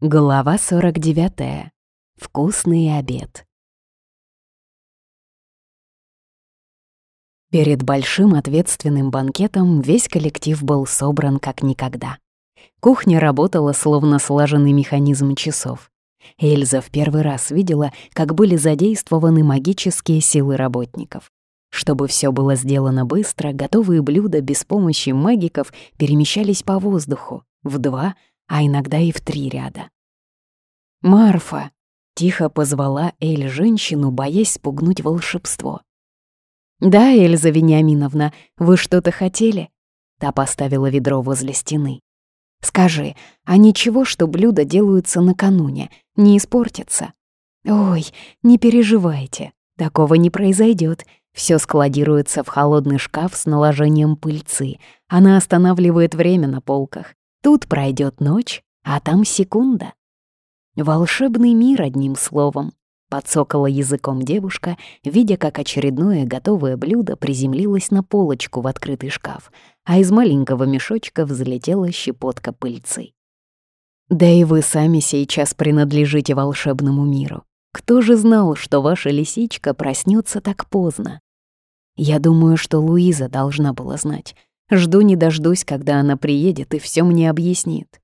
Глава 49. Вкусный обед. Перед большим ответственным банкетом весь коллектив был собран как никогда. Кухня работала словно слаженный механизм часов. Эльза в первый раз видела, как были задействованы магические силы работников. Чтобы все было сделано быстро, готовые блюда без помощи магиков перемещались по воздуху в два, а иногда и в три ряда. «Марфа!» — тихо позвала Эль женщину, боясь спугнуть волшебство. «Да, Эльза Вениаминовна, вы что-то хотели?» Та поставила ведро возле стены. «Скажи, а ничего, что блюда делаются накануне, не испортятся?» «Ой, не переживайте, такого не произойдет. Все складируется в холодный шкаф с наложением пыльцы. Она останавливает время на полках. Тут пройдет ночь, а там секунда. Волшебный мир, одним словом. Подсокала языком девушка, видя, как очередное готовое блюдо приземлилось на полочку в открытый шкаф, а из маленького мешочка взлетела щепотка пыльцы. «Да и вы сами сейчас принадлежите волшебному миру. Кто же знал, что ваша лисичка проснется так поздно? Я думаю, что Луиза должна была знать. Жду не дождусь, когда она приедет и все мне объяснит.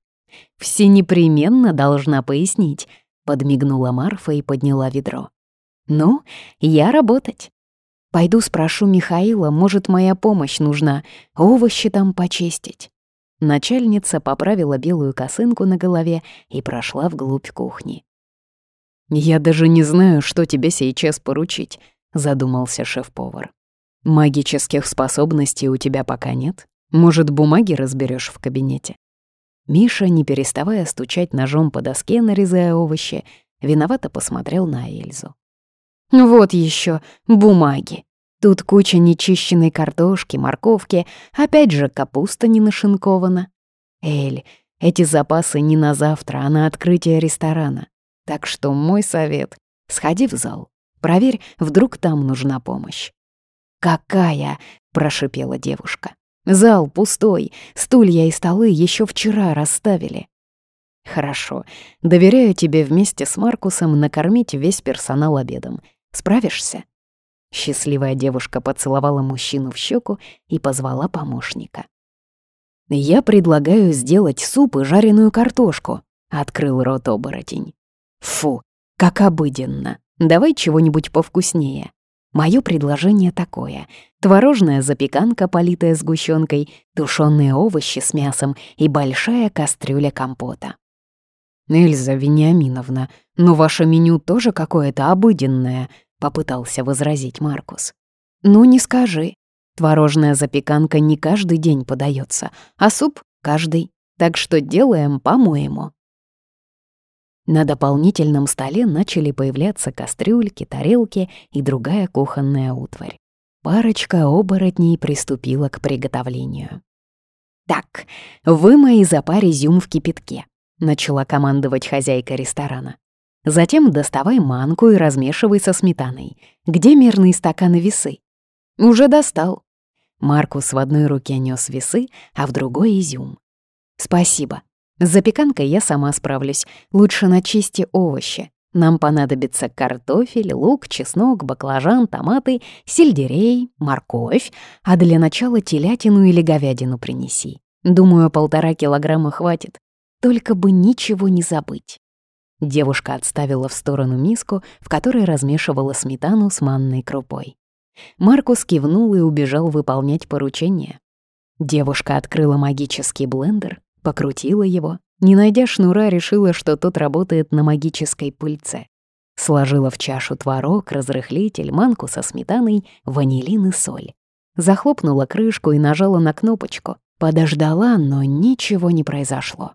«Все непременно должна пояснить», — подмигнула Марфа и подняла ведро. «Ну, я работать. Пойду спрошу Михаила, может, моя помощь нужна, овощи там почистить». Начальница поправила белую косынку на голове и прошла вглубь кухни. «Я даже не знаю, что тебе сейчас поручить», — задумался шеф-повар. «Магических способностей у тебя пока нет? Может, бумаги разберешь в кабинете?» Миша, не переставая стучать ножом по доске, нарезая овощи, виновато посмотрел на Эльзу. «Вот еще бумаги. Тут куча нечищенной картошки, морковки, опять же капуста не нашинкована. Эль, эти запасы не на завтра, а на открытие ресторана. Так что мой совет — сходи в зал, проверь, вдруг там нужна помощь». «Какая?» — прошипела девушка. Зал пустой, стулья и столы еще вчера расставили. Хорошо, доверяю тебе вместе с Маркусом накормить весь персонал обедом. Справишься? Счастливая девушка поцеловала мужчину в щеку и позвала помощника. «Я предлагаю сделать суп и жареную картошку», — открыл рот оборотень. «Фу, как обыденно. Давай чего-нибудь повкуснее». Мое предложение такое. Творожная запеканка, политая сгущенкой, тушеные овощи с мясом и большая кастрюля компота. «Эльза Вениаминовна, но ваше меню тоже какое-то обыденное», — попытался возразить Маркус. «Ну, не скажи. Творожная запеканка не каждый день подается, а суп — каждый. Так что делаем по-моему». На дополнительном столе начали появляться кастрюльки, тарелки и другая кухонная утварь. Парочка оборотней приступила к приготовлению. «Так, вымой за запар изюм в кипятке», — начала командовать хозяйка ресторана. «Затем доставай манку и размешивай со сметаной. Где мерные стаканы весы?» «Уже достал». Маркус в одной руке нес весы, а в другой — изюм. «Спасибо», с запеканкой я сама справлюсь. Лучше начисти овощи. Нам понадобится картофель, лук, чеснок, баклажан, томаты, сельдерей, морковь, а для начала телятину или говядину принеси. Думаю, полтора килограмма хватит. Только бы ничего не забыть. Девушка отставила в сторону миску, в которой размешивала сметану с манной крупой. Маркус кивнул и убежал выполнять поручение. Девушка открыла магический блендер, Покрутила его. Не найдя шнура, решила, что тот работает на магической пыльце. Сложила в чашу творог, разрыхлитель, манку со сметаной, ванилин и соль. Захлопнула крышку и нажала на кнопочку. Подождала, но ничего не произошло.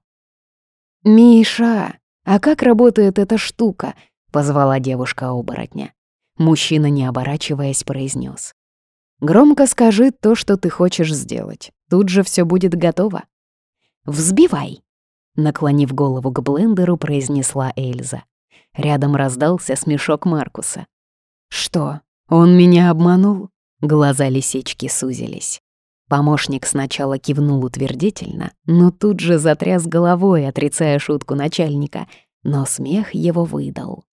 «Миша, а как работает эта штука?» — позвала девушка-оборотня. Мужчина, не оборачиваясь, произнес: «Громко скажи то, что ты хочешь сделать. Тут же все будет готово». «Взбивай!» Наклонив голову к блендеру, произнесла Эльза. Рядом раздался смешок Маркуса. «Что, он меня обманул?» Глаза лисички сузились. Помощник сначала кивнул утвердительно, но тут же затряс головой, отрицая шутку начальника, но смех его выдал.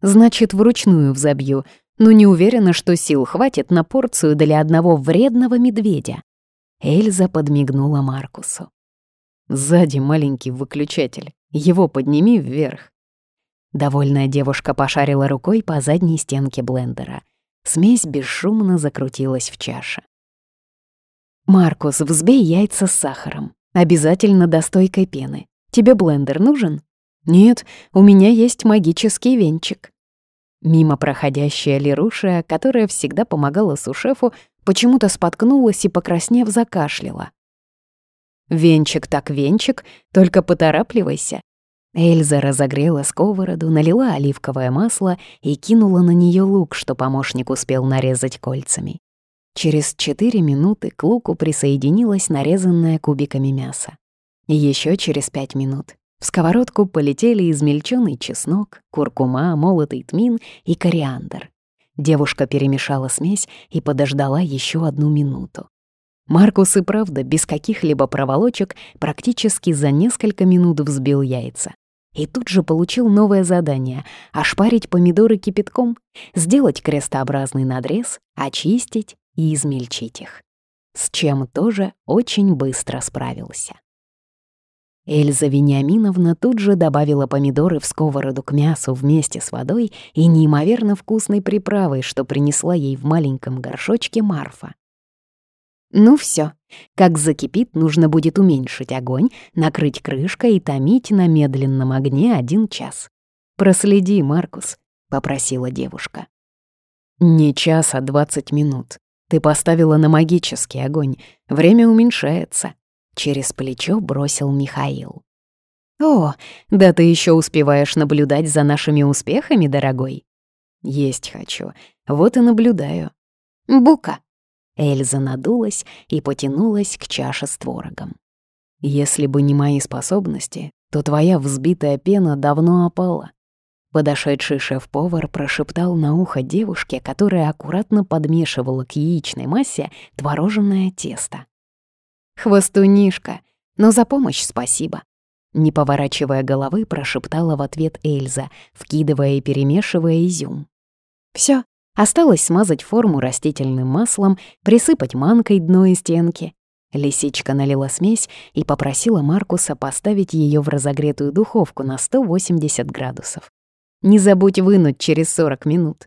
«Значит, вручную взобью, но не уверена, что сил хватит на порцию для одного вредного медведя». Эльза подмигнула Маркусу. «Сзади маленький выключатель, его подними вверх». Довольная девушка пошарила рукой по задней стенке блендера. Смесь бесшумно закрутилась в чаше. «Маркус, взбей яйца с сахаром. Обязательно до стойкой пены. Тебе блендер нужен?» «Нет, у меня есть магический венчик». Мимо проходящая Леруша, которая всегда помогала сушефу, почему-то споткнулась и, покраснев, закашляла. «Венчик так венчик, только поторапливайся». Эльза разогрела сковороду, налила оливковое масло и кинула на нее лук, что помощник успел нарезать кольцами. Через четыре минуты к луку присоединилось нарезанное кубиками мясо. Еще через пять минут в сковородку полетели измельченный чеснок, куркума, молотый тмин и кориандр. Девушка перемешала смесь и подождала еще одну минуту. Маркус и правда без каких-либо проволочек практически за несколько минут взбил яйца. И тут же получил новое задание — ошпарить помидоры кипятком, сделать крестообразный надрез, очистить и измельчить их. С чем тоже очень быстро справился. Эльза Вениаминовна тут же добавила помидоры в сковороду к мясу вместе с водой и неимоверно вкусной приправой, что принесла ей в маленьком горшочке Марфа. Ну все, как закипит, нужно будет уменьшить огонь, накрыть крышкой и томить на медленном огне один час. «Проследи, Маркус», — попросила девушка. «Не час, а двадцать минут. Ты поставила на магический огонь. Время уменьшается. Через плечо бросил Михаил. О, да ты еще успеваешь наблюдать за нашими успехами, дорогой. Есть хочу. Вот и наблюдаю. Бука. Эльза надулась и потянулась к чаше с творогом. Если бы не мои способности, то твоя взбитая пена давно опала. Подошедший шеф-повар прошептал на ухо девушке, которая аккуратно подмешивала к яичной массе твороженное тесто. «Хвостунишка, но за помощь спасибо», не поворачивая головы, прошептала в ответ Эльза, вкидывая и перемешивая изюм. Все, осталось смазать форму растительным маслом, присыпать манкой дно и стенки. Лисичка налила смесь и попросила Маркуса поставить ее в разогретую духовку на 180 градусов. Не забудь вынуть через 40 минут.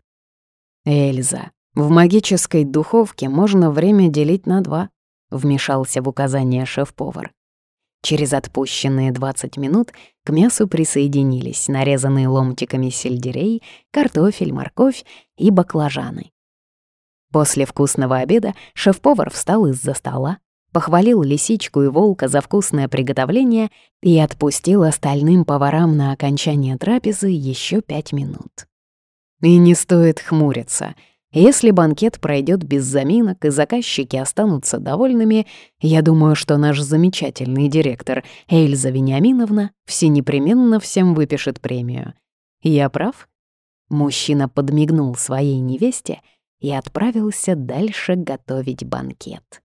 Эльза, в магической духовке можно время делить на два, вмешался в указание шеф-повар. Через отпущенные 20 минут к мясу присоединились нарезанные ломтиками сельдерей, картофель, морковь и баклажаны. После вкусного обеда шеф-повар встал из-за стола, похвалил лисичку и волка за вкусное приготовление и отпустил остальным поварам на окончание трапезы еще пять минут. И не стоит хмуриться. Если банкет пройдет без заминок и заказчики останутся довольными, я думаю, что наш замечательный директор Эльза Вениаминовна всенепременно всем выпишет премию. Я прав? Мужчина подмигнул своей невесте и отправился дальше готовить банкет.